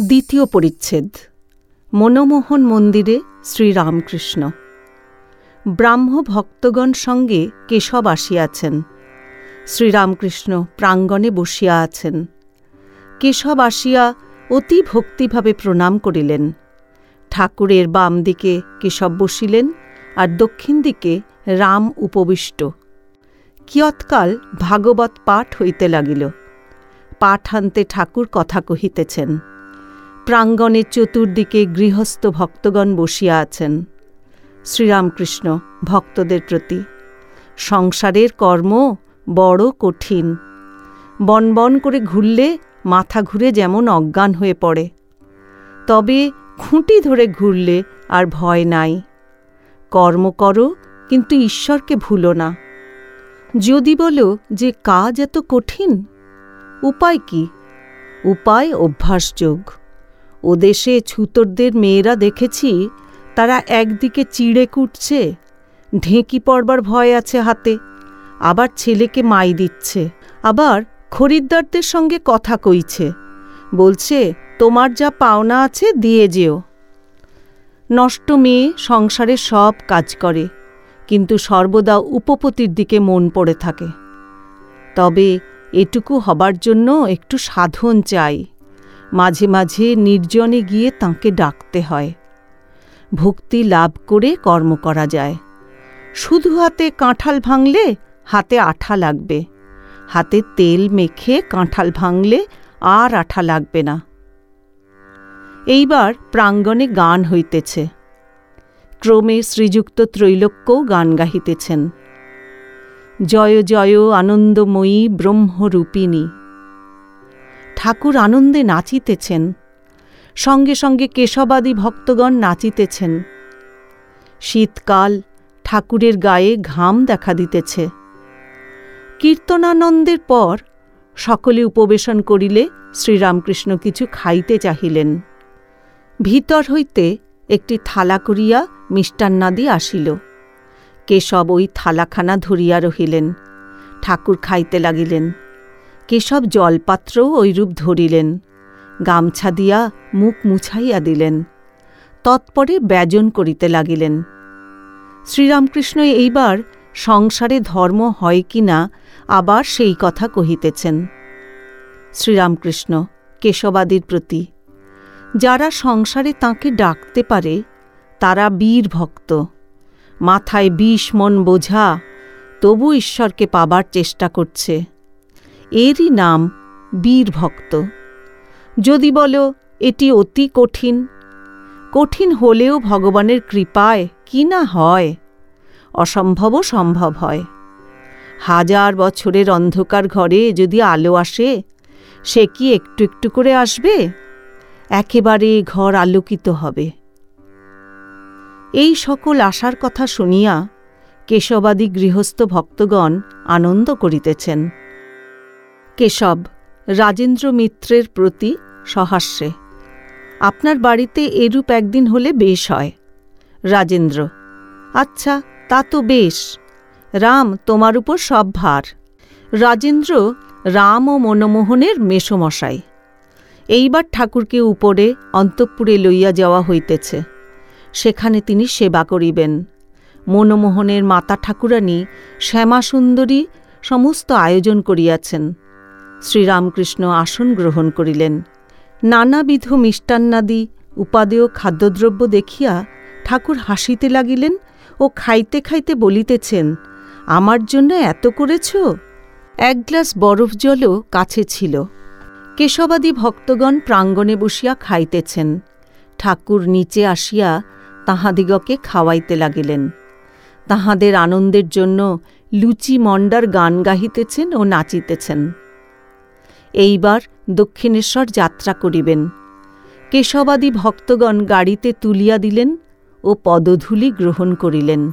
দ্বিতীয় পরিচ্ছেদ, মনমোহন মন্দিরে শ্রীরামকৃষ্ণ। ব্রাহ্ম ভক্তগণ সঙ্গে কেশব আসিয়াছেন। শ্রীরামকৃষ্ণ প্রাঙ্গণে বসিয়া আছেন। কেশব আসিয়া অতি ভক্তিভাবে প্রণাম করিলেন। ঠাকুরের বাম দিকে কেশব বসিলেন আর দক্ষিণ দিকে রাম উপবিষ্ট। কিয়ৎকাল ভাগবত পাঠ হইতে লাগিল। পাঠ আনতে ঠাকুর কথা কহিতেছেন প্রাঙ্গণের চতুর্দিকে গৃহস্থ ভক্তগণ বসিয়া আছেন। শ্রীরামকৃষ্ণ ভক্তদের প্রতি, সংসারের কর্ম বড় কঠিন। বনবন করে ঘুরলে মাথা ঘুরে যেমন অজ্ঞান হয়ে পড়ে। তবে খুঁটি ধরে ঘুরলে আর ভয় নাই। কর্ম করো, কিন্তু ঈশ্বরকে ভুলো না। যদি বলো যে কাজ এত কঠিন, উপায় কি? উপায় অভ্যাসযোগ। ও দেশে ছুতরদের মেয়েরা দেখেছি, তারা একদিকে চিড়ে কুটছে, ঢেঁকি পড়বার ভয় আছে হাতে, আবার ছেলেকে মাই দিচ্ছে, আবার খরিদ্দারদের সঙ্গে কথা কইছে, বলছে, তোমার যা পাওনা আছে দিয়ে যেও। নষ্ট মেয়ে সংসারে সব কাজ করে, কিন্তু সর্বদা উপপতির দিকে মন পড়ে থাকে। তবে এটুকু হবার জন্য একটু সাধন চাই। মাঝে মাঝে নির্জনে গিয়ে তাঁকে ডাকতে হয়। ভক্তি লাভ করে কর্ম করা যায়। শুধু হাতে কাঁঠাল ভাঙলে হাতে আঠা লাগবে। হাতে তেল মেখে কাঁঠাল ভাঙলে আর আঠা লাগবে না। এইবার প্রাঙ্গণে গান হইতেছে। ক্রমে শ্রীযুক্ত ত্রৈলোক্যও গান গাহিতেছেন। জয় জয় আনন্দময়ী ব্রহ্মরূপিণী। ঠাকুর আনন্দে নাচিতেছেন। সঙ্গে সঙ্গে কেশবাদী ভক্তগণ নাচিতেছেন। শীতকাল, ঠাকুরের গায়ে ঘাম দেখা দিতেছে। কীর্তনানন্দের পর সকলে উপবেশন করিলে শ্রীরামকৃষ্ণ কিছু খাইতে চাহিলেন। ভিতর হইতে একটি থালা করিয়া মিষ্টান্নাদি আসিল। কেশব ওই থালাখানা ধরিয়া রহিলেন। ঠাকুর খাইতে লাগিলেন। কেশব জলপাত্রও ঐরূপ ধরিলেন, গামছা দিয়া মুখ মুছাইয়া দিলেন, তৎপরে ব্যজন করিতে লাগিলেন। শ্রীরামকৃষ্ণ এইবার সংসারে ধর্ম হয় কি না আবার সেই কথা কহিতেছেন। শ্রীরামকৃষ্ণ, কেশবাদীর প্রতি, যারা সংসারে তাঁকে ডাকতে পারে, তারা বীর ভক্ত। মাথায় বিষ মন বোঝা, তবু ঈশ্বরকে পাবার চেষ্টা করছে। এরই নাম বীরভক্ত যদি বলো, এটি অতি কঠিন। কঠিন হলেও ভগবানের কৃপায় কি না হয়? অসম্ভবও সম্ভব হয়। হাজার বছরের অন্ধকার ঘরে যদি আলো আসে, সে কি একটু একটু করে আসবে? একেবারে ঘর আলোকিত হবে। এই সকল আশার কথা শুনিয়া কেশবাদী গৃহস্থ ভক্তগণ আনন্দ করিতেছেন। কেশব, রাজেন্দ্র মিত্রের প্রতি সহাস্যে। আপনার বাড়িতে এরূপ একদিন হলে বেশ হয়। রাজেন্দ্র আচ্ছা তা তো বেশ। রাম তোমার উপর সব ভার। রাজেন্দ্র রাম ও মনমোহনের মেষমশাই। এইবার ঠাকুরকে উপরে অন্তঃপুরে লইয়া যাওয়া হইতেছে। সেখানে তিনি সেবা করিবেন। মনমোহনের মাতা ঠাকুরানী শ্যামাসুন্দরী সমস্ত আয়োজন করিয়াছেন। শ্রীরামকৃষ্ণ আসন গ্রহণ করিলেন। নানাবিধ মিষ্টান্নাদি, উপাদেয় খাদ্যদ্রব্য দেখিয়া ঠাকুর হাসিতে লাগিলেন ও খাইতে খাইতে বলিতেছেন, আমার জন্য এত করেছ? এক গ্লাস বরফ জলও কাছে ছিল। কেশবাদী ভক্তগণ প্রাঙ্গণে বসিয়া খাইতেছেন। ঠাকুর নিচে আসিয়া তাহাদিগকে খাওয়াইতে লাগিলেন। তাহাদের আনন্দের জন্য লুচি মন্ডার গান গাহিতেছেন ও নাচিতেছেন। এইবার দক্ষিণেশ্বর যাত্রা করিবেন। কেশবাদি ভক্তগণ গাড়িতে তুলিয়া দিলেন ও পদধূলি গ্রহণ করিলেন।